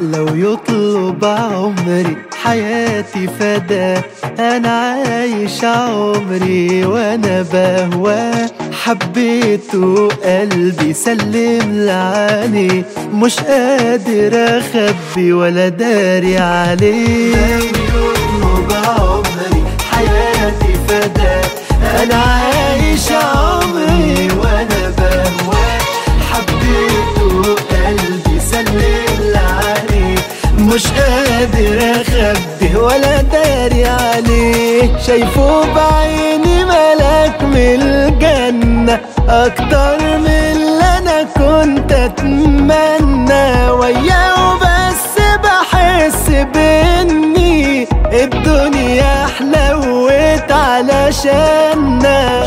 لو يطلب عمري حياتي فدا. أنا عايش عمري وأنا بهواه حبيته قلبي سلم لعاني. مش قادر أخبي ولا داري عليه. اخبي ولا داري عليه. شايفه بعيني ملاك من الجنة أكتر من اللي أنا كنت أتمنى. وياه بس بحس بإني الدنيا حلوت علشاننا.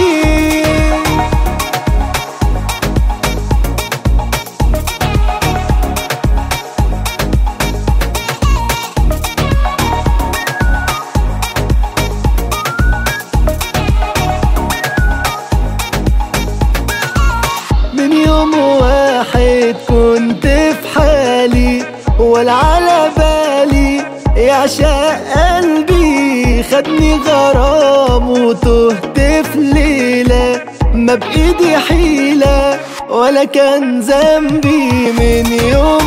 ولا على بالي يعشق قلبي خدني غرام وتهت في ليلة ما بإيدي حيلة ولا كان ذنبي من يوم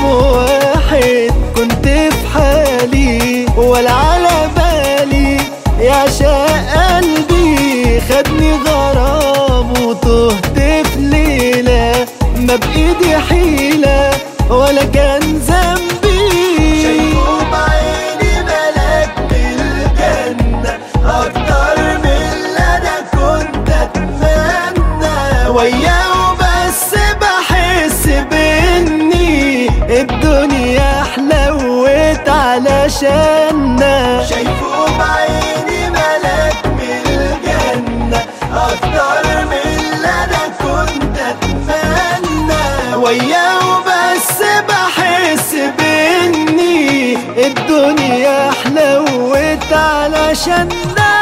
علشاننا شايفه بعيني ملاك من الجنة أكتر من اللي أنا كنت أتمنى. وياه بس بحس بإني الدنيا حلوت علشاننا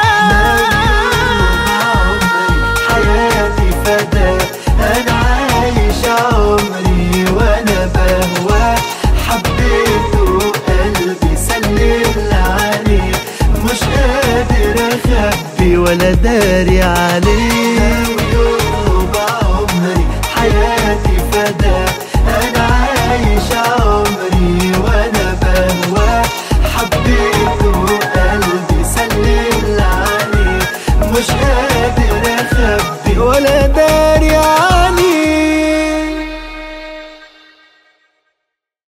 ولا داري عليه